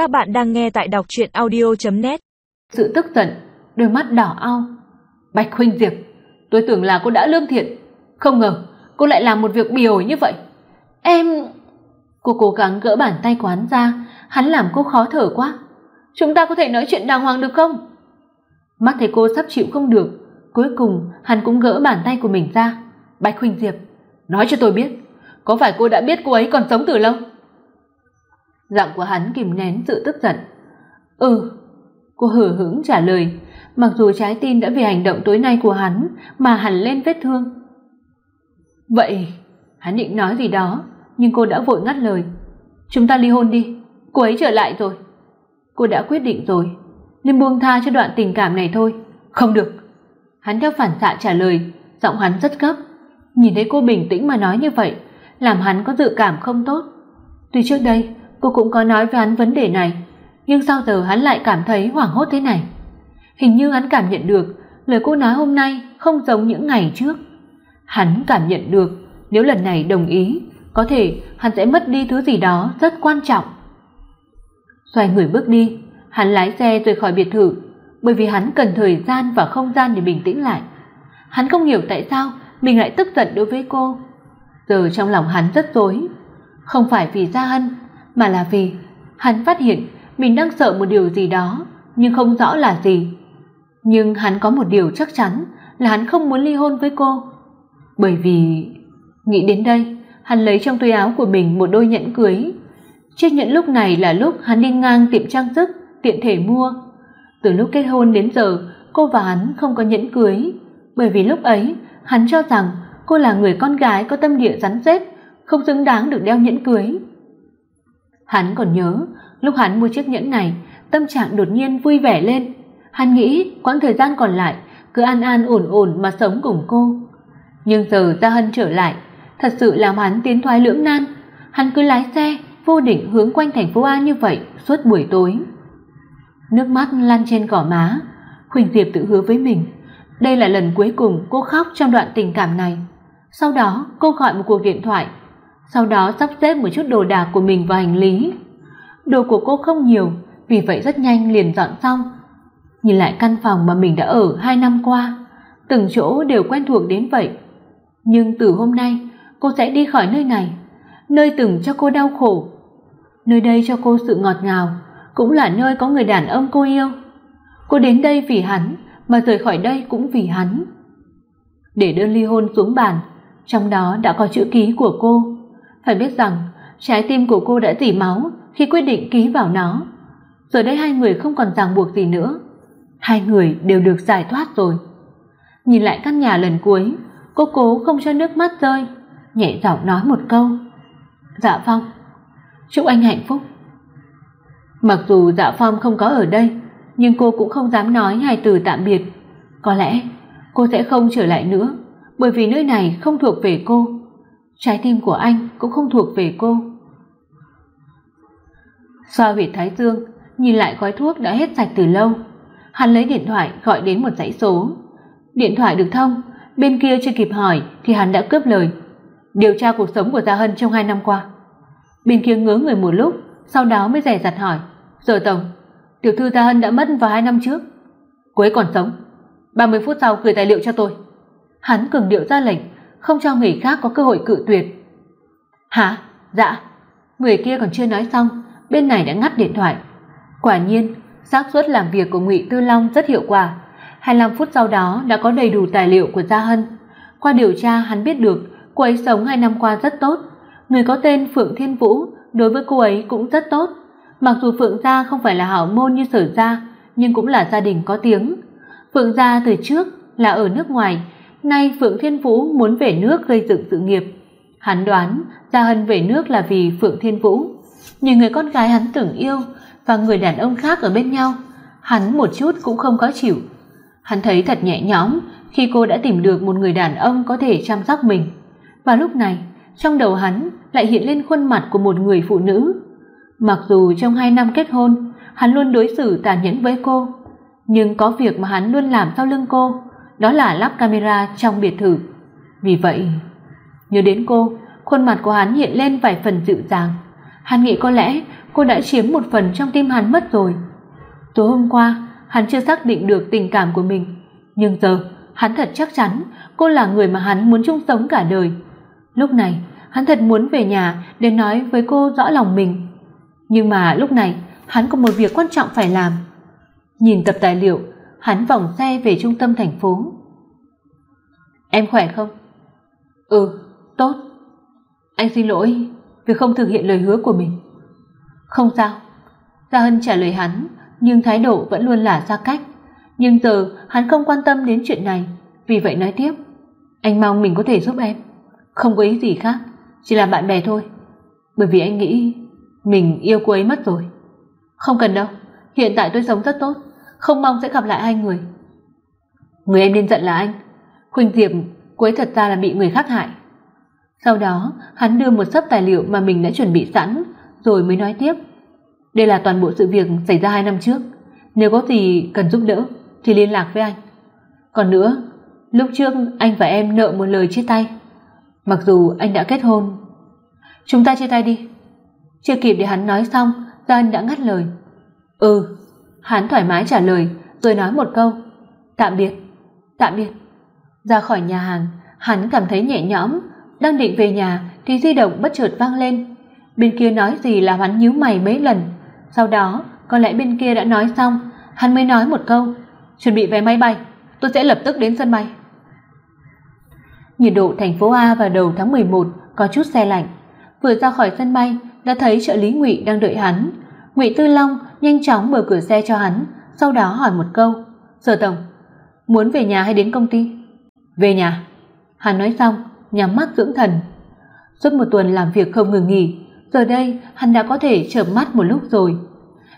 Các bạn đang nghe tại đọc truyện audio.net Sự tức giận, đôi mắt đỏ ao. Bạch Huynh Diệp, tôi tưởng là cô đã lương thiện. Không ngờ, cô lại làm một việc bì ổi như vậy. Em... Cô cố gắng gỡ bàn tay quán ra, hắn làm cô khó thở quá. Chúng ta có thể nói chuyện đàng hoàng được không? Mắt thấy cô sắp chịu không được, cuối cùng hắn cũng gỡ bàn tay của mình ra. Bạch Huynh Diệp, nói cho tôi biết, có phải cô đã biết cô ấy còn sống từ lâu? Giọng của hắn kìm nén sự tức giận. "Ừ." Cô hờ hững trả lời, mặc dù trái tim đã vì hành động tối nay của hắn mà hằn lên vết thương. "Vậy." Hắn định nói gì đó, nhưng cô đã vội ngắt lời. "Chúng ta ly hôn đi, cô ấy trở lại rồi." Cô đã quyết định rồi, nên buông tha cho đoạn tình cảm này thôi. "Không được." Hắn theo phản xạ trả lời, giọng hắn rất gấp. Nhìn thấy cô bình tĩnh mà nói như vậy, làm hắn có dự cảm không tốt. Tuy trước đây cô cũng có nói với hắn vấn đề này, nhưng sao giờ hắn lại cảm thấy hoảng hốt thế này? Hình như hắn cảm nhận được lời cô nói hôm nay không giống những ngày trước. Hắn cảm nhận được nếu lần này đồng ý, có thể hắn sẽ mất đi thứ gì đó rất quan trọng. Xoay người bước đi, hắn lái xe rời khỏi biệt thự, bởi vì hắn cần thời gian và không gian để bình tĩnh lại. Hắn không hiểu tại sao mình lại tức giận đối với cô. Giờ trong lòng hắn rất rối, không phải vì Gia Hân mà là vì hắn phát hiện mình đang sợ một điều gì đó, nhưng không rõ là gì. Nhưng hắn có một điều chắc chắn là hắn không muốn ly hôn với cô. Bởi vì nghĩ đến đây, hắn lấy trong túi áo của mình một đôi nhẫn cưới. Chiếc nhẫn lúc này là lúc hắn đi ngang tiệm trang sức tiện thể mua. Từ lúc kết hôn đến giờ, cô và hắn không có nhẫn cưới, bởi vì lúc ấy hắn cho rằng cô là người con gái có tâm địa rắn rết, không xứng đáng được đeo nhẫn cưới. Hắn còn nhớ, lúc hắn mua chiếc nhẫn này, tâm trạng đột nhiên vui vẻ lên. Hắn nghĩ quãng thời gian còn lại cứ an an ổn ổn mà sống cùng cô. Nhưng giờ Gia Hân trở lại, thật sự làm hắn tiến thoái lưỡng nan. Hắn cứ lái xe vô định hướng quanh thành phố A như vậy suốt buổi tối. Nước mắt lăn trên cỏ má, Huỳnh Diệp tự hứa với mình, đây là lần cuối cùng cô khóc trong đoạn tình cảm này. Sau đó, cô gọi một cuộc điện thoại sau đó sắp xếp một chút đồ đạc của mình vào hành lý. Đồ của cô không nhiều, vì vậy rất nhanh liền dọn xong. Nhìn lại căn phòng mà mình đã ở hai năm qua, từng chỗ đều quen thuộc đến vậy. Nhưng từ hôm nay, cô sẽ đi khỏi nơi này, nơi từng cho cô đau khổ. Nơi đây cho cô sự ngọt ngào, cũng là nơi có người đàn ông cô yêu. Cô đến đây vì hắn, mà rời khỏi đây cũng vì hắn. Để đơn ly hôn xuống bàn, trong đó đã có chữ ký của cô phải biết rằng trái tim của cô đã rỉ máu khi quyết định ký vào nó. Giờ đây hai người không còn ràng buộc gì nữa. Hai người đều được giải thoát rồi. Nhìn lại căn nhà lần cuối, cô cố không cho nước mắt rơi, nhẹ giọng nói một câu. Dạ Phong, chúc anh hạnh phúc. Mặc dù Dạ Phong không có ở đây, nhưng cô cũng không dám nói hai từ tạm biệt. Có lẽ cô sẽ không trở lại nữa, bởi vì nơi này không thuộc về cô trái tim của anh cũng không thuộc về cô. Xoa huyệt thái dương, nhìn lại gói thuốc đã hết sạch từ lâu, hắn lấy điện thoại gọi đến một dãy số. Điện thoại được thông, bên kia chưa kịp hỏi thì hắn đã cướp lời. Điều tra cuộc sống của Gia Hân trong hai năm qua. Bên kia ngớ người một lúc, sau đó mới dè dặt hỏi, "Giờ tổng, tiểu thư Gia Hân đã mất vào hai năm trước. Cô ấy còn sống. 30 phút sau gửi tài liệu cho tôi." Hắn cường điệu ra lệnh, không cho người khác có cơ hội cự tuyệt. "Hả? Dạ." Người kia còn chưa nói xong, bên này đã ngắt điện thoại. Quả nhiên, xác suất làm việc của Ngụy Tư Long rất hiệu quả. 25 phút sau đó đã có đầy đủ tài liệu của Gia Hân. Qua điều tra hắn biết được cô ấy sống hai năm qua rất tốt, người có tên Phượng Thiên Vũ đối với cô ấy cũng rất tốt. Mặc dù Phượng gia không phải là hảo môn như Sở gia, nhưng cũng là gia đình có tiếng. Phượng gia từ trước là ở nước ngoài, Nay Phượng Thiên Vũ muốn về nước gây dựng sự nghiệp. Hắn đoán Gia Hân về nước là vì Phượng Thiên Vũ, nhưng người con gái hắn từng yêu và người đàn ông khác ở bên nhau, hắn một chút cũng không có chịu. Hắn thấy thật nhẹ nhõm khi cô đã tìm được một người đàn ông có thể chăm sóc mình. Và lúc này, trong đầu hắn lại hiện lên khuôn mặt của một người phụ nữ. Mặc dù trong hai năm kết hôn, hắn luôn đối xử tàn nhẫn với cô, nhưng có việc mà hắn luôn làm sau lưng cô đó là lắp camera trong biệt thự. Vì vậy, nhớ đến cô, khuôn mặt của hắn hiện lên vài phần dịu dàng. Hắn nghĩ có lẽ cô cô đã chiếm một phần trong tim hắn mất rồi. Tối hôm qua, hắn chưa xác định được tình cảm của mình, nhưng giờ hắn thật chắc chắn cô là người mà hắn muốn chung sống cả đời. Lúc này, hắn thật muốn về nhà để nói với cô rõ lòng mình. Nhưng mà lúc này, hắn có một việc quan trọng phải làm. Nhìn tập tài liệu, hắn vòng xe về trung tâm thành phố. Em khỏe không? Ừ, tốt. Anh xin lỗi vì không thực hiện lời hứa của mình. Không sao. Gia Hân trả lời hắn, nhưng thái độ vẫn luôn là xa cách. Nhưng giờ hắn không quan tâm đến chuyện này, vì vậy nói tiếp, anh mong mình có thể giúp em, không có ý gì khác, chỉ là bạn bè thôi. Bởi vì anh nghĩ mình yêu cô ấy mất rồi. Không cần đâu, hiện tại tôi sống rất tốt, không mong sẽ gặp lại hai người. Người em nên giận là anh. Khuynh Diệp, cuối thật ra là bị người khác hại. Sau đó, hắn đưa một sấp tài liệu mà mình đã chuẩn bị sẵn, rồi mới nói tiếp. Đây là toàn bộ sự việc xảy ra hai năm trước, nếu có gì cần giúp đỡ thì liên lạc với anh. Còn nữa, lúc trước anh và em nợ một lời chia tay. Mặc dù anh đã kết hôn, chúng ta chia tay đi. Chưa kịp để hắn nói xong, Gia đã ngắt lời. Ừ, hắn thoải mái trả lời, rồi nói một câu, tạm biệt, tạm biệt. Ra khỏi nhà hàng, hắn cảm thấy nhẹ nhõm, đang định về nhà thì di động bất chợt vang lên. Bên kia nói gì là hắn nhíu mày mấy lần, sau đó có lẽ bên kia đã nói xong, hắn mới nói một câu, chuẩn bị vé máy bay, tôi sẽ lập tức đến sân bay. Nhiệt độ thành phố A vào đầu tháng 11 có chút xe lạnh. Vừa ra khỏi sân bay đã thấy trợ lý Ngụy đang đợi hắn. Ngụy Tư Long nhanh chóng mở cửa xe cho hắn, sau đó hỏi một câu: "Sở tổng, muốn về nhà hay đến công ty?" "Về nhà." Hắn nói xong, nhắm mắt dưỡng thần. Suốt một tuần làm việc không ngừng nghỉ, giờ đây hắn đã có thể chợp mắt một lúc rồi.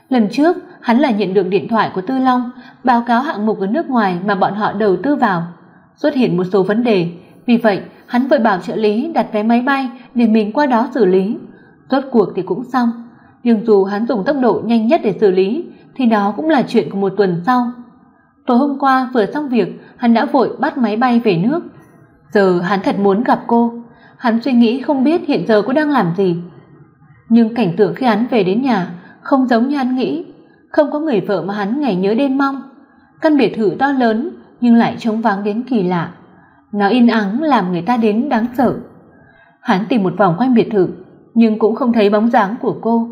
Lần trước, hắn là nhận được điện thoại của Tư Long, báo cáo hạng mục ở nước ngoài mà bọn họ đầu tư vào. Xuất hiện một số vấn đề, vì vậy hắn vội bảo trợ lý đặt vé máy bay để mình qua đó xử lý. Rốt cuộc thì cũng xong, nhưng dù hắn dùng tốc độ nhanh nhất để xử lý thì đó cũng là chuyện của một tuần sau. Tối hôm qua vừa xong việc, hắn đã vội bắt máy bay về nước. Giờ hắn thật muốn gặp cô, hắn suy nghĩ không biết hiện giờ cô đang làm gì. Nhưng cảnh tượng khi hắn về đến nhà không giống như hắn nghĩ, không có người vợ mà hắn ngày nhớ đêm mong. Căn biệt thự to lớn nhưng lại trống vắng đến kỳ lạ. Nó in ắng làm người ta đến đáng sợ. Hắn tìm một vòng quanh biệt thự, nhưng cũng không thấy bóng dáng của cô.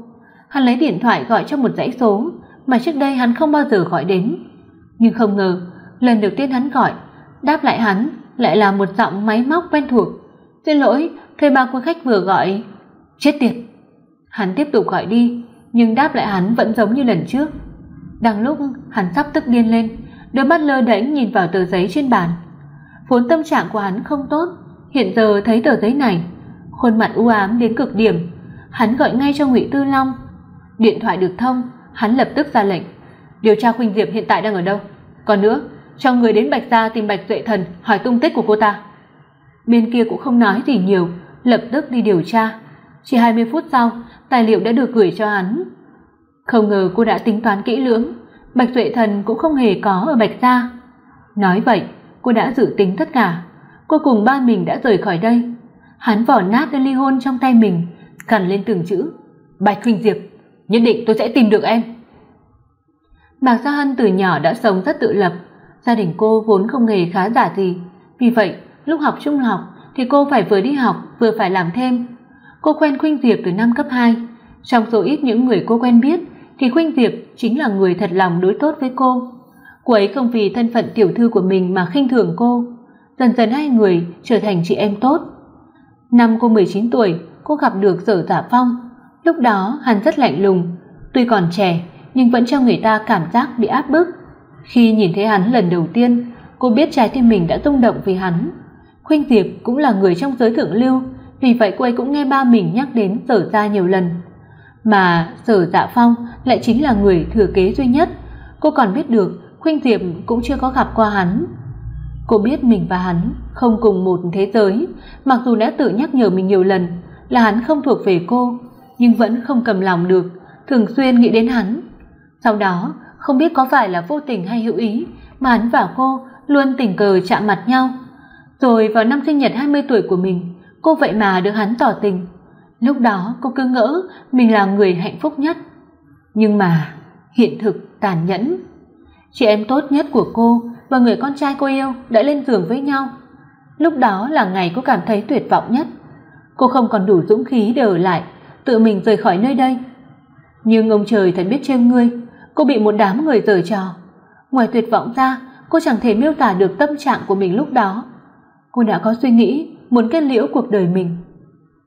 Hắn lấy điện thoại gọi cho một dãy số mà trước đây hắn không bao giờ gọi đến. Nhưng không ngờ, lần đầu tiên hắn gọi, đáp lại hắn lại là một giọng máy móc quen thuộc. "Xin lỗi, thuê bao của khách vừa gọi." Chết tiệt. Hắn tiếp tục gọi đi, nhưng đáp lại hắn vẫn giống như lần trước. Đang lúc hắn sắp tức điên lên, đôi mắt lơ đễnh nhìn vào tờ giấy trên bàn. Vốn tâm trạng của hắn không tốt, hiện giờ thấy tờ giấy này, khuôn mặt u ám đến cực điểm, hắn gọi ngay cho Ngụy Tư Long. Điện thoại được thông, hắn lập tức ra lệnh, điều tra Khuynh Diệp hiện tại đang ở đâu. Còn nữa, cho người đến Bạch gia tìm Bạch Duệ Thần hỏi tung tích của cô ta. Bên kia cũng không nói gì nhiều, lập tức đi điều tra. Chỉ 20 phút sau, tài liệu đã được gửi cho hắn. Không ngờ cô đã tính toán kỹ lưỡng, Bạch Duệ Thần cũng không hề có ở Bạch gia. Nói vậy, cô đã dự tính tất cả. Cô cùng ba mình đã rời khỏi đây. Hắn vỏ nát đơn ly hôn trong tay mình, cằn lên từng chữ, "Bạch Khuynh Diệp, nhất định tôi sẽ tìm được em." Mạc Gia Hân từ nhỏ đã sống rất tự lập, gia đình cô vốn không hề khá giả gì, vì vậy, lúc học trung học thì cô phải vừa đi học vừa phải làm thêm. Cô quen Khuynh Diệp từ năm cấp 2, trong số ít những người cô quen biết thì Khuynh Diệp chính là người thật lòng đối tốt với cô. Cô ấy không vì thân phận tiểu thư của mình mà khinh thường cô, dần dần hai người trở thành chị em tốt. Năm cô 19 tuổi, cô gặp được Sở Giả Phong, lúc đó hắn rất lạnh lùng, tuy còn trẻ nhưng vẫn cho người ta cảm giác bị áp bức. Khi nhìn thấy hắn lần đầu tiên, cô biết trái tim mình đã rung động vì hắn. Khuynh Diệp cũng là người trong giới thượng lưu, vì vậy cô ấy cũng nghe ba mình nhắc đến Sở gia nhiều lần. Mà Sở Dạ Phong lại chính là người thừa kế duy nhất. Cô còn biết được Khuynh Diệp cũng chưa có gặp qua hắn. Cô biết mình và hắn không cùng một thế giới, mặc dù đã tự nhắc nhở mình nhiều lần là hắn không thuộc về cô, nhưng vẫn không cầm lòng được, thường xuyên nghĩ đến hắn. Sau đó, không biết có phải là vô tình hay hữu ý, mà hắn và cô luôn tình cờ chạm mặt nhau. Rồi vào năm sinh nhật 20 tuổi của mình, cô vậy mà được hắn tỏ tình. Lúc đó cô cứ ngỡ mình là người hạnh phúc nhất. Nhưng mà hiện thực tàn nhẫn. Chị em tốt nhất của cô và người con trai cô yêu đã lên giường với nhau. Lúc đó là ngày cô cảm thấy tuyệt vọng nhất. Cô không còn đủ dũng khí để ở lại, tự mình rời khỏi nơi đây. Nhưng ông trời thật biết trêu ngươi, cô bị một đám người giở trò. Ngoài tuyệt vọng ra, cô chẳng thể miêu tả được tâm trạng của mình lúc đó. Cô đã có suy nghĩ muốn kết liễu cuộc đời mình.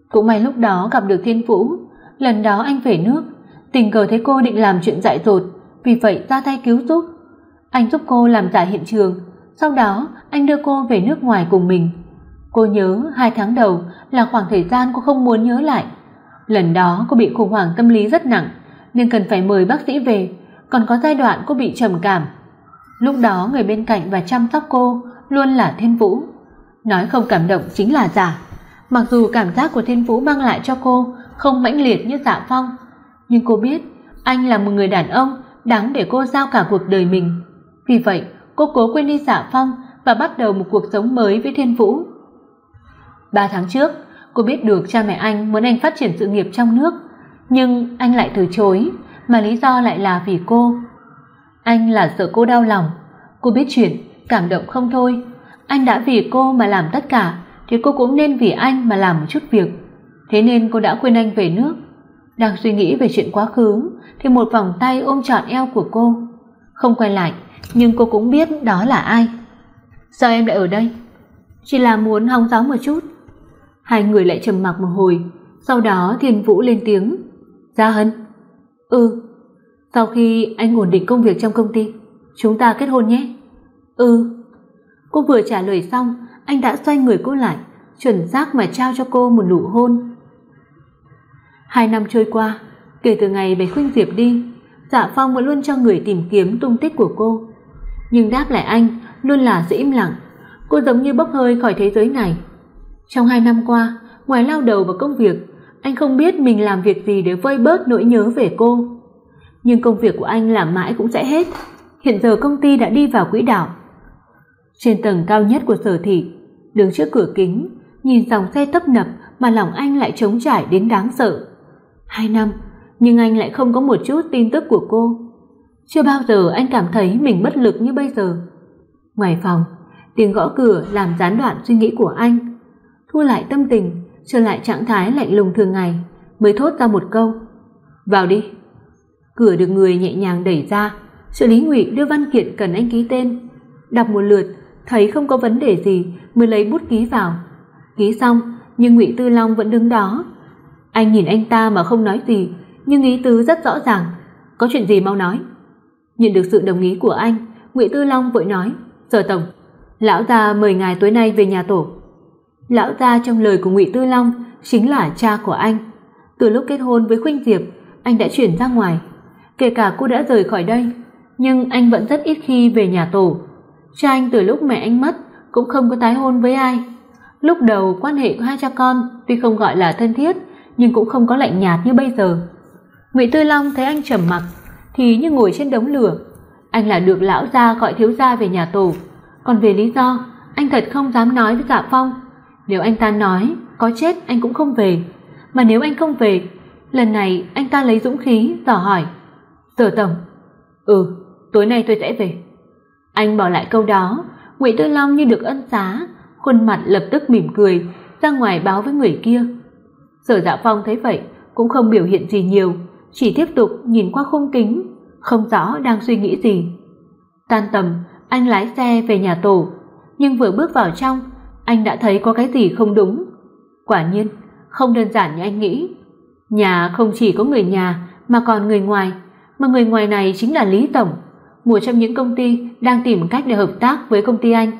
Cũng may lúc đó gặp được Thiên Vũ, lần đó anh về nước, tình cờ thấy cô định làm chuyện dại dột, vì vậy ra tay cứu giúp. Anh giúp cô làm giả hiện trường, sau đó anh đưa cô về nước ngoài cùng mình. Cô nhớ hai tháng đầu là khoảng thời gian cô không muốn nhớ lại. Lần đó cô bị khủng hoảng tâm lý rất nặng, nên cần phải mời bác sĩ về, còn có giai đoạn cô bị trầm cảm. Lúc đó người bên cạnh và chăm sóc cô luôn là Thiên Vũ. Nói không cảm động chính là giả. Mặc dù cảm giác của Thiên Vũ mang lại cho cô không mãnh liệt như Dạ Phong, nhưng cô biết anh là một người đàn ông đáng để cô giao cả cuộc đời mình. Vì vậy, cô cố quên đi Dạ Phong và bắt đầu một cuộc sống mới với Thiên Vũ. Ba tháng trước, cô biết được cha mẹ anh muốn anh phát triển sự nghiệp trong nước, nhưng anh lại từ chối, mà lý do lại là vì cô. Anh là sợ cô đau lòng. Cô biết chuyện, cảm động không thôi. Anh đã vì cô mà làm tất cả, thì cô cũng nên vì anh mà làm một chút việc. Thế nên cô đã quên anh về nước. Đang suy nghĩ về chuyện quá khứ, thì một vòng tay ôm trọn eo của cô. Không quay lại, nhưng cô cũng biết đó là ai. Sao em lại ở đây? Chỉ là muốn hóng gió một chút. Hai người lại trầm mặc một hồi, sau đó Thiên Vũ lên tiếng. Gia Hân. Ừ. Sau khi anh ổn định công việc trong công ty, chúng ta kết hôn nhé. Ừ. Cô vừa trả lời xong, anh đã xoay người cô lại, chuẩn xác mà trao cho cô một nụ hôn. Hai năm trôi qua, kể từ ngày Bạch Khuynh Diệp đi, Dạ Phong vẫn luôn cho người tìm kiếm tung tích của cô. Nhưng đáp lại anh luôn là sự im lặng, cô giống như bốc hơi khỏi thế giới này. Trong hai năm qua, ngoài lao đầu vào công việc, anh không biết mình làm việc gì để vơi bớt nỗi nhớ về cô. Nhưng công việc của anh làm mãi cũng sẽ hết. Hiện giờ công ty đã đi vào quỹ đạo. Trên tầng cao nhất của sở thị, đứng trước cửa kính, nhìn dòng xe tấp nập mà lòng anh lại trống trải đến đáng sợ. Hai năm, nhưng anh lại không có một chút tin tức của cô. Chưa bao giờ anh cảm thấy mình bất lực như bây giờ. Ngoài phòng, tiếng gõ cửa làm gián đoạn suy nghĩ của anh. Thu lại tâm tình, trở lại trạng thái lạnh lùng thường ngày, mới thốt ra một câu: "Vào đi." Cửa được người nhẹ nhàng đẩy ra, trợ lý Ngụy đưa văn kiện cần anh ký tên. Đọc một lượt, thấy không có vấn đề gì mới lấy bút ký vào. Ký xong, nhưng Ngụy Tư Long vẫn đứng đó. Anh nhìn anh ta mà không nói gì, nhưng ý tứ rất rõ ràng. "Có chuyện gì mau nói." Nhận được sự đồng ý của anh, Ngụy Tư Long vội nói: "Sở tổng, lão gia mời ngài tối nay về nhà tổ." Lão gia trong lời của Ngụy Tư Long chính là cha của anh. Từ lúc kết hôn với Khuynh Diệp, anh đã chuyển ra ngoài, kể cả cô đã rời khỏi đây, nhưng anh vẫn rất ít khi về nhà tổ. Cha anh từ lúc mẹ anh mất cũng không có tái hôn với ai. Lúc đầu quan hệ của hai cha con tuy không gọi là thân thiết, nhưng cũng không có lạnh nhạt như bây giờ. Ngụy Tư Long thấy anh trầm mặc, thì như ngồi trên đống lửa. Anh là được lão gia gọi thiếu gia về nhà tổ, còn về lý do, anh thật không dám nói với Dạ Phong. Nếu anh ta nói có chết anh cũng không về, mà nếu anh không về, lần này anh ta lấy dũng khí dò hỏi, "Sở tổng?" "Ừ, tối nay tôi sẽ về." Anh bỏ lại câu đó, Ngụy Tư Long như được ân xá, khuôn mặt lập tức mỉm cười, ra ngoài báo với người kia. Sở Dạ Phong thấy vậy, cũng không biểu hiện gì nhiều, chỉ tiếp tục nhìn qua khung kính, không rõ đang suy nghĩ gì. Tan tầm, anh lái xe về nhà tổ, nhưng vừa bước vào trong, anh đã thấy có cái gì không đúng. Quả nhiên, không đơn giản như anh nghĩ. Nhà không chỉ có người nhà mà còn người ngoài, mà người ngoài này chính là Lý tổng, một trong những công ty đang tìm cách để hợp tác với công ty anh.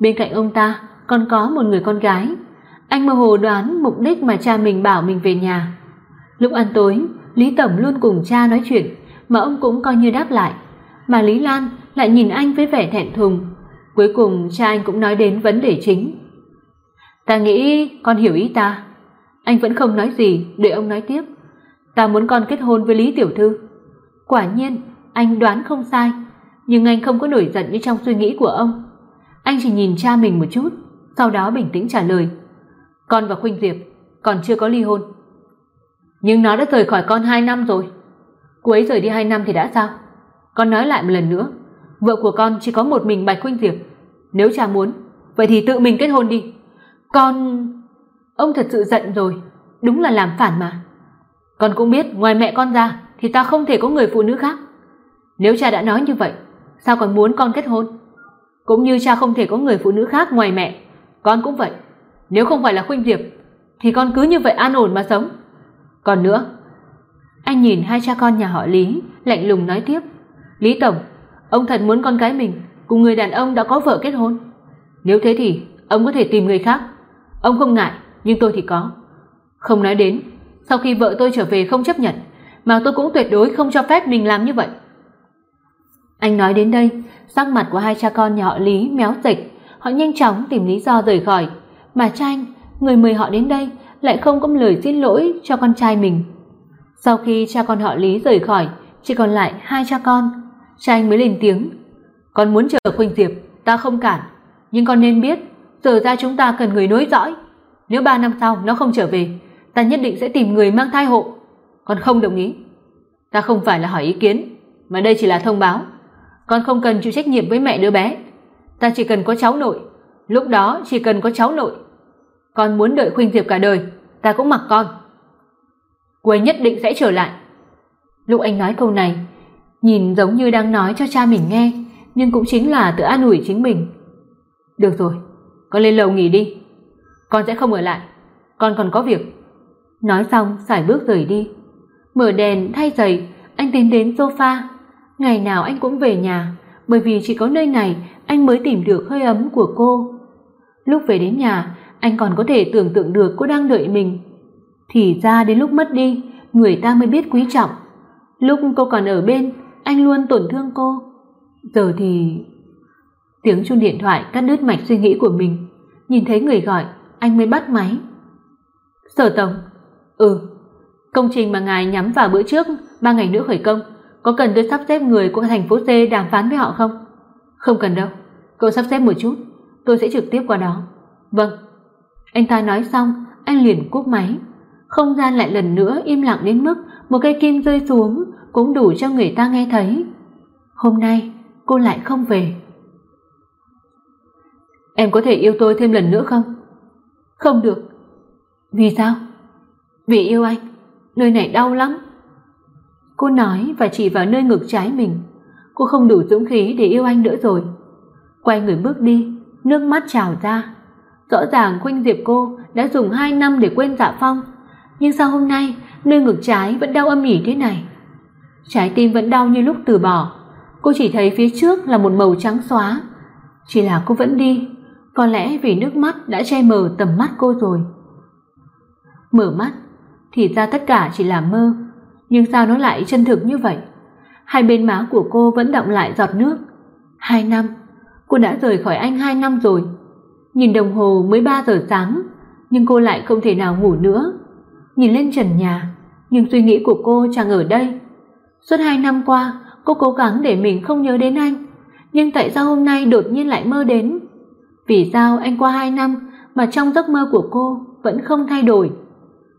Bên cạnh ông ta còn có một người con gái. Anh mơ hồ đoán mục đích mà cha mình bảo mình về nhà. Lúc ăn tối, Lý tổng luôn cùng cha nói chuyện, mà ông cũng coi như đáp lại, mà Lý Lan lại nhìn anh với vẻ thẹn thùng. Cuối cùng cha anh cũng nói đến vấn đề chính. "Ta nghĩ con hiểu ý ta." Anh vẫn không nói gì, để ông nói tiếp. "Ta muốn con kết hôn với Lý tiểu thư." Quả nhiên, anh đoán không sai, nhưng anh không có nổi giận như trong suy nghĩ của ông. Anh chỉ nhìn cha mình một chút, sau đó bình tĩnh trả lời: "Con và Khuynh Diệp còn chưa có ly hôn." "Nhưng nó đã rời khỏi con hai năm rồi." Cô ấy rời đi hai năm thì đã sao? Con nói lại một lần nữa, vợ của con chỉ có một mình Bạch Khuynh Diệp. Nếu cha muốn, vậy thì tự mình kết hôn đi. Con Ông thật sự giận rồi, đúng là làm phản mà. Con cũng biết ngoài mẹ con ra thì ta không thể có người phụ nữ khác. Nếu cha đã nói như vậy, sao còn muốn con kết hôn? Cũng như cha không thể có người phụ nữ khác ngoài mẹ, con cũng vậy. Nếu không phải là Khuynh Diệp thì con cứ như vậy an ổn mà sống. Còn nữa, anh nhìn hai cha con nhà họ Lý, lạnh lùng nói tiếp, "Lý tổng, ông thật muốn con gái mình cùng người đàn ông đã có vợ kết hôn. Nếu thế thì ông có thể tìm người khác. Ông không ngại, nhưng tôi thì có. Không nói đến, sau khi vợ tôi trở về không chấp nhận, mà tôi cũng tuyệt đối không cho phép mình làm như vậy." Anh nói đến đây, sắc mặt của hai cha con nhà họ Lý méo dịch, họ nhanh chóng tìm lý do rời khỏi, mà Tranh, người mời họ đến đây lại không có lời xin lỗi cho con trai mình. Sau khi cha con họ Lý rời khỏi, chỉ còn lại hai cha con, Tranh mới lên tiếng, "Con muốn chờ Khuynh Diệp, ta không cản, nhưng con nên biết, giờ ra chúng ta cần người nối dõi. Nếu ba năm sau nó không trở về, ta nhất định sẽ tìm người mang thai hộ. Con không đồng ý." Ta không phải là hỏi ý kiến, mà đây chỉ là thông báo. Con không cần chịu trách nhiệm với mẹ đứa bé. Ta chỉ cần có cháu nội, lúc đó chỉ cần có cháu nội. Con muốn đợi Khuynh Diệp cả đời, ta cũng mặc con. Cô ấy nhất định sẽ trở lại. Lúc anh nói câu này, nhìn giống như đang nói cho cha mình nghe, nhưng cũng chính là tự an ủi chính mình. Được rồi, con lên lầu nghỉ đi. Con sẽ không ở lại, con còn có việc. Nói xong, sải bước rời đi. Mở đèn, thay giày, anh tiến đến sofa. Ngày nào anh cũng về nhà, bởi vì chỉ có nơi này anh mới tìm được hơi ấm của cô. Lúc về đến nhà, anh còn có thể tưởng tượng được cô đang đợi mình. Thì ra đến lúc mất đi, người ta mới biết quý trọng. Lúc cô còn ở bên, anh luôn tổn thương cô. Giờ thì tiếng chuông điện thoại cắt đứt mạch suy nghĩ của mình, nhìn thấy người gọi, anh mới bắt máy. "Sở tổng." "Ừ, công trình mà ngài nhắm vào bữa trước, ba ngày nữa khởi công, có cần tôi sắp xếp người của thành phố C đàm phán với họ không?" "Không cần đâu, cậu sắp xếp một chút, tôi sẽ trực tiếp qua đó." "Vâng." Anh ta nói xong, anh liền cúp máy. Không gian lại lần nữa im lặng đến mức một cây kim rơi xuống cũng đủ cho người ta nghe thấy. Hôm nay cô lại không về. Em có thể yêu tôi thêm lần nữa không? Không được. Vì sao? Vì yêu anh, nơi này đau lắm. Cô nói và chỉ vào nơi ngực trái mình. Cô không đủ dũng khí để yêu anh nữa rồi. Quay người bước đi, nước mắt trào ra. Rõ ràng Khuynh Diệp cô đã dùng 2 năm để quên Dạ Phong, nhưng sao hôm nay nơi ngực trái vẫn đau âm ỉ thế này? Trái tim vẫn đau như lúc từ bỏ. Cô chỉ thấy phía trước là một màu trắng xóa. Chỉ là cô vẫn đi, có lẽ vì nước mắt đã che mờ tầm mắt cô rồi. Mở mắt, thì ra tất cả chỉ là mơ, nhưng sao nó lại chân thực như vậy? Hai bên má của cô vẫn đọng lại giọt nước. Hai năm, cô đã rời khỏi anh hai năm rồi. Nhìn đồng hồ mới 3 giờ sáng, nhưng cô lại không thể nào ngủ nữa. Nhìn lên trần nhà, nhưng suy nghĩ của cô chẳng ở đây. Suốt hai năm qua, cô cố gắng để mình không nhớ đến anh, nhưng tại sao hôm nay đột nhiên lại mơ đến? Vì sao anh qua hai năm mà trong giấc mơ của cô vẫn không thay đổi?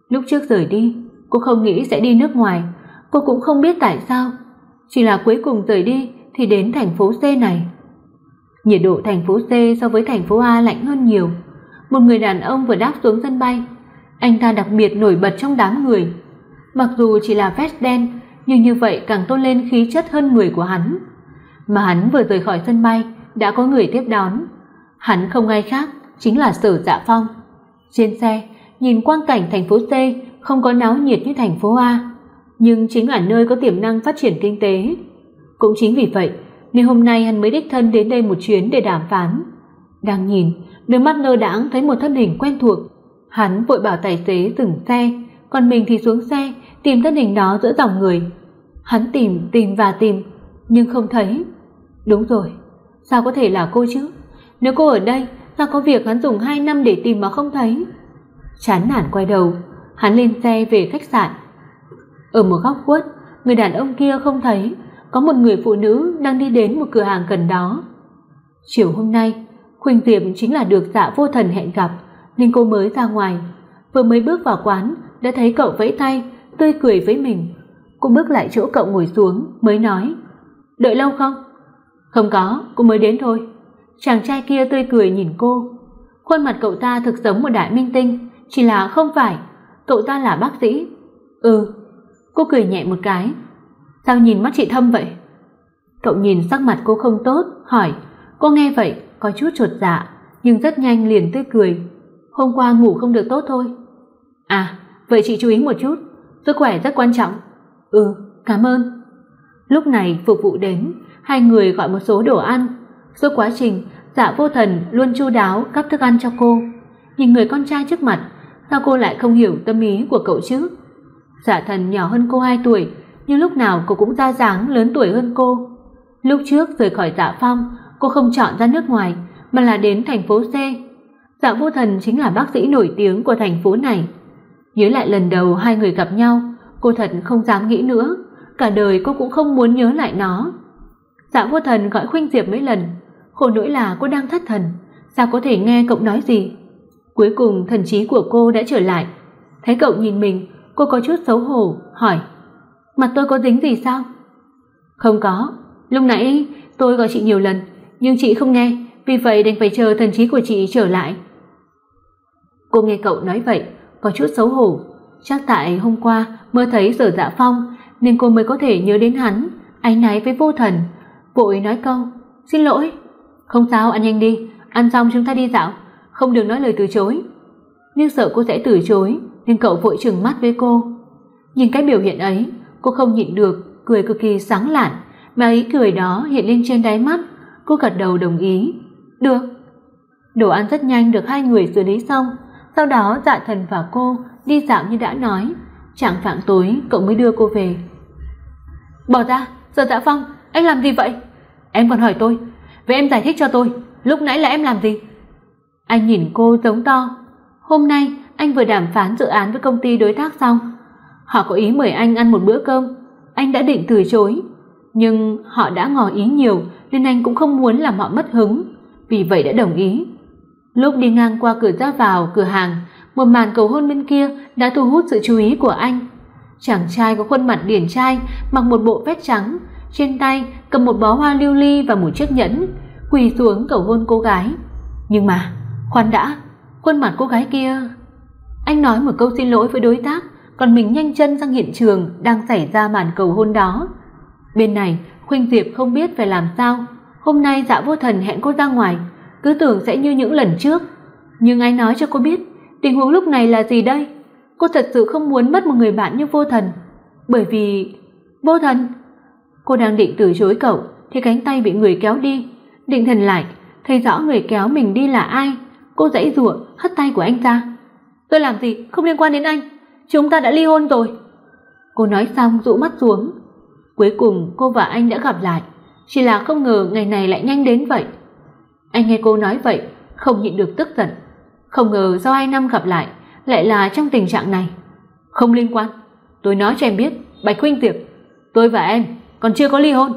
Lúc trước rời đi, cô không nghĩ sẽ đi nước ngoài, cô cũng không biết tại sao, chỉ là cuối cùng rời đi thì đến thành phố C này. Nhiệt độ thành phố C so với thành phố A lạnh hơn nhiều. Một người đàn ông vừa đáp xuống sân bay, anh ta đặc biệt nổi bật trong đám người. Mặc dù chỉ là vest đen, nhưng như vậy càng tôn lên khí chất hơn người của hắn. Mà hắn vừa rời khỏi sân bay đã có người tiếp đón. Hắn không ai khác, chính là Sở Dạ Phong. Trên xe, nhìn quang cảnh thành phố C không có náo nhiệt như thành phố A, nhưng chính là nơi có tiềm năng phát triển kinh tế. Cũng chính vì vậy, nên hôm nay hắn mới đích thân đến đây một chuyến để đàm phán. Đang nhìn, đôi mắt lơ đãng thấy một thân hình quen thuộc, hắn vội bảo tài xế dừng xe, còn mình thì xuống xe tìm thân hình đó giữa dòng người. Hắn tìm, tìm và tìm, nhưng không thấy. Đúng rồi, sao có thể là cô chứ? Nếu cô ở đây, sao có việc hắn dùng 2 năm để tìm mà không thấy? Chán nản quay đầu, hắn lên xe về khách sạn. Ở một góc khuất, người đàn ông kia không thấy, có một người phụ nữ đang đi đến một cửa hàng gần đó. Chiều hôm nay, Khuynh Diệp chính là được Dạ Vô Thần hẹn gặp, nên cô mới ra ngoài. Vừa mới bước vào quán, đã thấy cậu vẫy tay, tươi cười với mình. Cô bước lại chỗ cậu ngồi xuống mới nói, "Đợi lâu không?" "Không có, cô mới đến thôi." Chàng trai kia tươi cười nhìn cô. Khuôn mặt cậu ta thực giống một đại minh tinh, chỉ là không phải, cậu ta là bác sĩ. "Ừ." Cô cười nhẹ một cái. "Sao nhìn mắt chị thâm vậy?" Cậu nhìn sắc mặt cô không tốt, hỏi. Cô nghe vậy, có chút chột dạ, nhưng rất nhanh liền tươi cười. "Hôm qua ngủ không được tốt thôi." "À, vậy chị chú ý một chút, sức khỏe rất quan trọng." "Ừ, cảm ơn." Lúc này phục vụ đến, hai người gọi một số đồ ăn. Suốt quá trình, Dạ Vô Thần luôn chu đáo cấp thức ăn cho cô. Nhìn người con trai trước mặt, sao cô lại không hiểu tâm ý của cậu chứ? Dạ Thần nhỏ hơn cô 2 tuổi, nhưng lúc nào cô cũng ra dáng lớn tuổi hơn cô. Lúc trước rời khỏi Dạ Phong, cô không chọn ra nước ngoài mà là đến thành phố C. Dạ Vô Thần chính là bác sĩ nổi tiếng của thành phố này. Nhớ lại lần đầu hai người gặp nhau, cô thật không dám nghĩ nữa, cả đời cô cũng không muốn nhớ lại nó. Dạ Vô Thần gọi Khuynh Diệp mấy lần, khổ nỗi là cô đang thất thần, sao có thể nghe cậu nói gì. Cuối cùng thần trí của cô đã trở lại. Thấy cậu nhìn mình, cô có chút xấu hổ, hỏi: "Mặt tôi có dính gì sao?" "Không có, lúc nãy tôi gọi chị nhiều lần, nhưng chị không nghe, vì vậy đành phải chờ thần trí của chị trở lại." Cô nghe cậu nói vậy, có chút xấu hổ, chắc tại hôm qua mơ thấy Sở Dạ Phong nên cô mới có thể nhớ đến hắn, áy náy với Vô Thần, vội nói câu: "Xin lỗi." "Không sao, ăn nhanh đi, ăn xong chúng ta đi dạo, không được nói lời từ chối." Nhưng sợ cô sẽ từ chối, nên cậu vội trừng mắt với cô. Nhìn cái biểu hiện ấy, cô không nhịn được, cười cực kỳ sáng lạn, mà ý cười đó hiện lên trên đáy mắt, cô gật đầu đồng ý. "Được." Đồ ăn rất nhanh được hai người xử lý xong, sau đó Dạ Thần và cô đi dạo như đã nói, chẳng phạng tối cậu mới đưa cô về. "Bỏ ra, Sở Dạ Phong, anh làm gì vậy?" "Em còn hỏi tôi, vậy em giải thích cho tôi, lúc nãy là em làm gì?" Anh nhìn cô giống to. Hôm nay anh vừa đàm phán dự án với công ty đối tác xong, họ có ý mời anh ăn một bữa cơm, anh đã định từ chối, nhưng họ đã ngỏ ý nhiều nên anh cũng không muốn làm họ mất hứng, vì vậy đã đồng ý. Lúc đi ngang qua cửa ra vào cửa hàng, một màn cầu hôn bên kia đã thu hút sự chú ý của anh. Chàng trai có khuôn mặt điển trai, mặc một bộ vest trắng, trên tay cầm một bó hoa lưu ly và một chiếc nhẫn, quỳ xuống cầu hôn cô gái. Nhưng mà, khoan đã, khuôn mặt cô gái kia. Anh nói một câu xin lỗi với đối tác, còn mình nhanh chân sang hiện trường đang xảy ra màn cầu hôn đó. Bên này, Khuynh Diệp không biết phải làm sao, hôm nay Dạ Vô Thần hẹn cô ra ngoài, cứ tưởng sẽ như những lần trước, nhưng ai nói cho cô biết tình huống lúc này là gì đây? Cô thật sự không muốn mất một người bạn như Vô Thần, bởi vì Vô Thần, cô đang định từ chối cậu thì cánh tay bị người kéo đi, định thần lại, thấy rõ người kéo mình đi là ai, cô giãy giụa hất tay của anh ra. "Tôi làm gì không liên quan đến anh, chúng ta đã ly hôn rồi." Cô nói xong dụ mắt xuống. Cuối cùng cô và anh đã gặp lại, chỉ là không ngờ ngày này lại nhanh đến vậy. Anh nghe cô nói vậy, không nhịn được tức giận, không ngờ sau hai năm gặp lại lại là trong tình trạng này. Không liên quan, tôi nói cho em biết, Bạch huynh Tiệp, tôi và em còn chưa có ly hôn.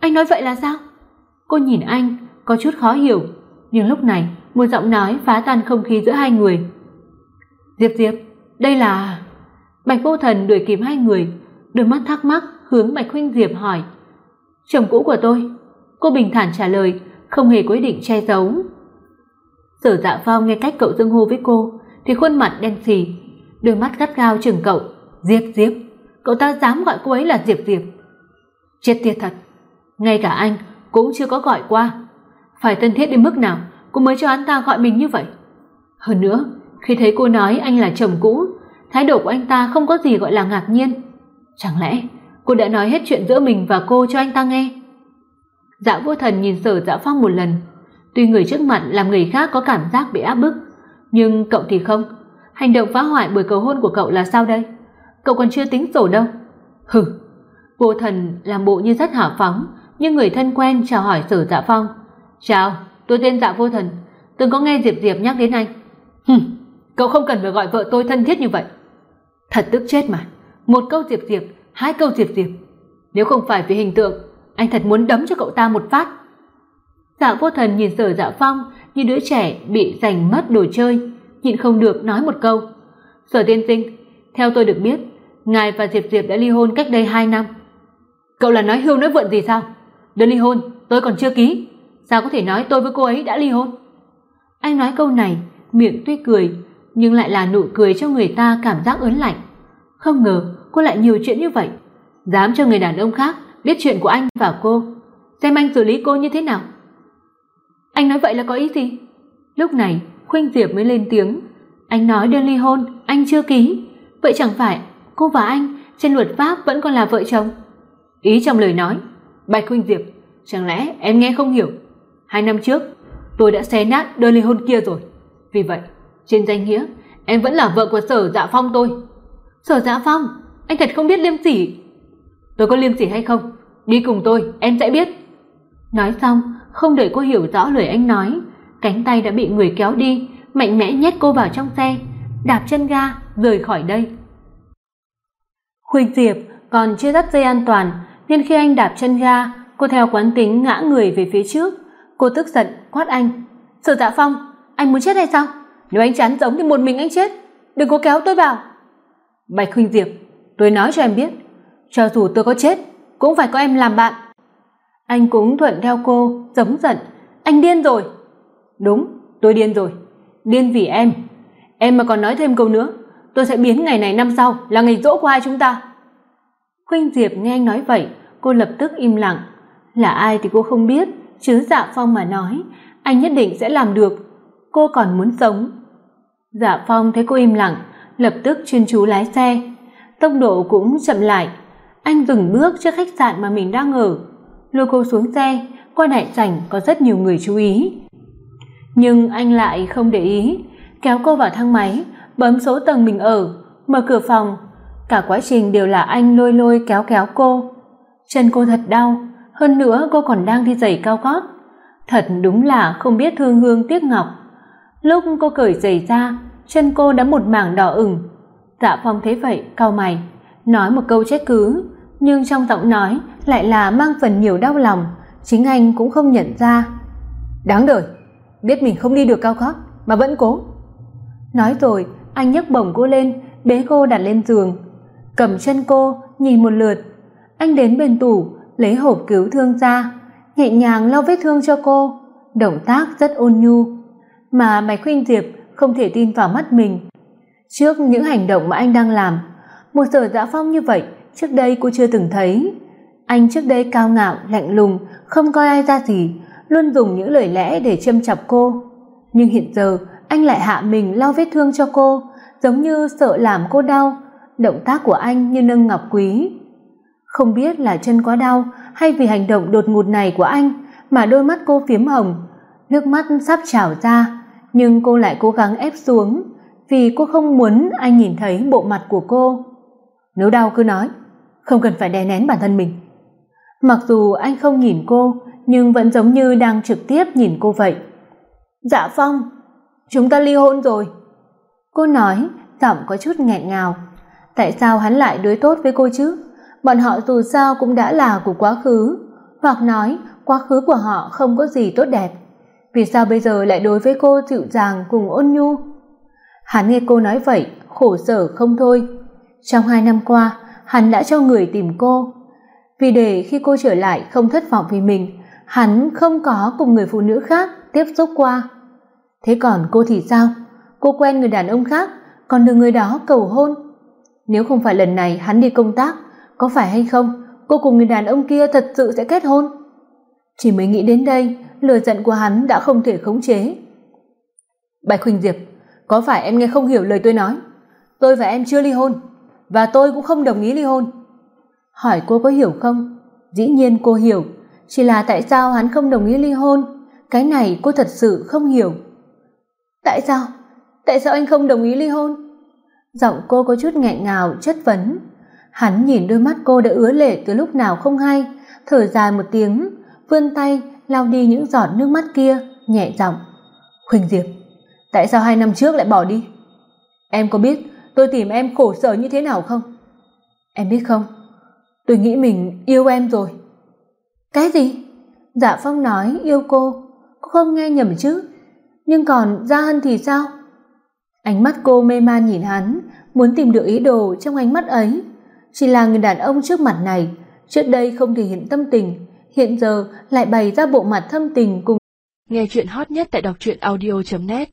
Anh nói vậy là sao? Cô nhìn anh, có chút khó hiểu, nhưng lúc này một giọng nói phá tan không khí giữa hai người. Diệp Diệp, đây là Bạch Vô Thần đuổi kịp hai người, đôi mắt thắc mắc hướng Bạch Huynh Diệp hỏi: "Chồng cũ của tôi?" Cô bình thản trả lời, không hề có ý định che giấu. Sở Dạ Phong nghe cách cậu dương hô với cô, thì khuôn mặt đen sì, đôi mắt gắt gao chừng cậu, "Diệp Diệp." Cậu ta dám gọi cô ấy là Diệp Diệp. Chết tiệt thật, ngay cả anh cũng chưa có gọi qua. Phải thân thiết đến mức nào cô mới cho hắn ta gọi mình như vậy? Hơn nữa, khi thấy cô nói anh là chồng cũ, thái độ của anh ta không có gì gọi là ngạc nhiên. Chẳng lẽ cô đã nói hết chuyện giữa mình và cô cho anh ta nghe? Dạ Vô Thần nhìn Sở Dạ Phong một lần, tuy người trước mặt làm người khác có cảm giác bị áp bức, nhưng cậu thì không. Hành động phá hoại buổi cầu hôn của cậu là sao đây? Cậu còn chưa tính sổ đâu. Hừ. Vô Thần làm bộ như rất hào phóng, nhưng người thân quen chào hỏi Sở Dạ Phong. "Chào, tôi tên Dạ Vô Thần, từng có nghe Diệp Diệp nhắc đến anh." Hừ, cậu không cần phải gọi vợ tôi thân thiết như vậy." Thật tức chết mà, một câu Diệp Diệp, hai câu Diệp Diệp. Nếu không phải vì hình tượng, anh thật muốn đấm cho cậu ta một phát. Dạ Vô Thần nhìn Sở Dạ Phong như đứa trẻ bị giành mất đồ chơi, nhịn không được nói một câu. "Sở tiên sinh, theo tôi được biết, ngài và diệp diệp đã ly hôn cách đây hai năm. Cậu là nói hưu nói vượn gì sao? Đơn ly hôn tôi còn chưa ký. Sao có thể nói tôi với cô ấy đã ly hôn? Anh nói câu này miệng tuy cười nhưng lại là nụ cười cho người ta cảm giác ớn lạnh. Không ngờ cô lại nhiều chuyện như vậy. Dám cho người đàn ông khác biết chuyện của anh và cô. Xem anh xử lý cô như thế nào. Anh nói vậy là có ý gì? Lúc này, khuynh diệp mới lên tiếng. Anh nói đơn ly hôn, anh chưa ký. Vậy chẳng phải cô và anh trên luật pháp vẫn còn là vợ chồng? Ý trong lời nói, bạch khuynh diệp, chẳng lẽ em nghe không hiểu? Hai năm trước, tôi đã xé nát đơn ly hôn kia rồi. Vì vậy, trên danh nghĩa, em vẫn là vợ của sở dạ phong tôi. Sở dạ phong, anh thật không biết liêm sỉ. Tôi có liêm sỉ hay không? Đi cùng tôi em sẽ biết nói xong không đợi cô hiểu rõ lời anh nói cánh tay đã bị người kéo đi mạnh mẽ nhét cô vào trong xe đạp chân ga rời khỏi đây Huỳnh Diệp còn chưa dắt dây an toàn, nên khi anh đạp chân ga, cô theo quán tính ngã người về phía trước. Cô tức giận quát anh: "Sở Dạ Phong, anh muốn chết hay sao? Nếu anh chán giống thì một mình anh chết, đừng có kéo tôi vào." Bạch Khuynh Diệp, tôi nói cho em biết, cho dù tôi có chết, cũng phải có em làm bạn. Anh cũng thuận theo cô, giấm giận, anh điên rồi. Đúng, tôi điên rồi. Điên vì em. Em mà còn nói thêm câu nữa, tôi sẽ biến ngày này năm sau là ngày dỗ của hai chúng ta khuynh diệp nghe anh nói vậy cô lập tức im lặng là ai thì cô không biết chứ dạ phong mà nói anh nhất định sẽ làm được cô còn muốn sống dạ phong thấy cô im lặng lập tức chuyên chú lái xe tốc độ cũng chậm lại anh dừng bước trước khách sạn mà mình đang ở lôi cô xuống xe qua đại sảnh có rất nhiều người chú ý nhưng anh lại không để ý kéo cô vào thang máy bấm số tầng mình ở, mở cửa phòng. Cả quá trình đều là anh lôi lôi kéo kéo cô. Chân cô thật đau, hơn nữa cô còn đang đi giày cao gót. Thật đúng là không biết thương hương tiếc ngọc. Lúc cô cởi giày ra, chân cô đã một mảng đỏ ửng. Dạ Phong thấy vậy, cau mày, nói một câu trách cứ, nhưng trong giọng nói lại là mang phần nhiều đau lòng, chính anh cũng không nhận ra. Đáng đời, biết mình không đi được cao gót mà vẫn cố. Nói rồi, anh nhấc bổng cô lên bế cô đặt lên giường cầm chân cô nhìn một lượt anh đến bên tủ lấy hộp cứu thương ra nhẹ nhàng lau vết thương cho cô động tác rất ôn nhu mà bạch khuynh diệp không thể tin vào mắt mình trước những hành động mà anh đang làm một sở dã phong như vậy, trước đây cô chưa từng thấy. Anh trước đây cao ngạo, lạnh lùng, không coi ai ra gì, luôn dùng những lời lẽ để châm chọc cô. Nhưng hiện giờ, anh lại hạ mình lau vết thương cho cô, giống như sợ làm cô đau. Động tác của anh như nâng ngọc quý. Không biết là chân quá đau, hay vì hành động đột ngột này của anh, mà đôi mắt cô phiếm hồng, nước mắt sắp trào ra. Nhưng cô lại cố gắng ép xuống, vì cô không muốn anh nhìn thấy bộ mặt của cô nếu đau cứ nói, không cần phải đè nén bản thân mình. Mặc dù anh không nhìn cô, nhưng vẫn giống như đang trực tiếp nhìn cô vậy. Dạ phong, chúng ta ly hôn rồi. Cô nói, giọng có chút nghẹn ngào. Tại sao hắn lại đối tốt với cô chứ? Bọn họ dù sao cũng đã là của quá khứ. Hoặc nói, quá khứ của họ không có gì tốt đẹp. Vì sao bây giờ lại đối với cô dịu dàng cùng ôn nhu? Hắn nghe cô nói vậy, khổ sở không thôi trong hai năm qua, hắn đã cho người tìm cô. Vì để khi cô trở lại không thất vọng vì mình, hắn không có cùng người phụ nữ khác tiếp xúc qua. Thế còn cô thì sao? Cô quen người đàn ông khác, còn được người đó cầu hôn. Nếu không phải lần này hắn đi công tác, có phải hay không, cô cùng người đàn ông kia thật sự sẽ kết hôn? Chỉ mới nghĩ đến đây, lửa giận của hắn đã không thể khống chế. Bạch Khuynh diệp, có phải em nghe không hiểu lời tôi nói? Tôi và em chưa ly hôn và tôi cũng không đồng ý ly hôn. Hỏi cô có hiểu không? Dĩ nhiên cô hiểu. Chỉ là tại sao hắn không đồng ý ly hôn? Cái này cô thật sự không hiểu. Tại sao? Tại sao anh không đồng ý ly hôn? Giọng cô có chút nghẹn ngào, chất vấn. Hắn nhìn đôi mắt cô đã ứa lệ từ lúc nào không hay. Thở dài một tiếng, vươn tay, lau đi những giọt nước mắt kia, nhẹ giọng. Huỳnh diệp, tại sao hai năm trước lại bỏ đi? Em có biết tôi tìm em khổ sở như thế nào không? Em biết không? Tôi nghĩ mình yêu em rồi. Cái gì? Dạ phong nói, yêu cô. Cô không nghe nhầm chứ? Nhưng còn gia hân thì sao? Ánh mắt cô mê man nhìn hắn, muốn tìm được ý đồ trong ánh mắt ấy. Chỉ là người đàn ông trước mặt này, trước đây không thể hiện tâm tình, hiện giờ lại bày ra bộ mặt thâm tình cùng nghe chuyện hot nhất tại đọc truyện audio net.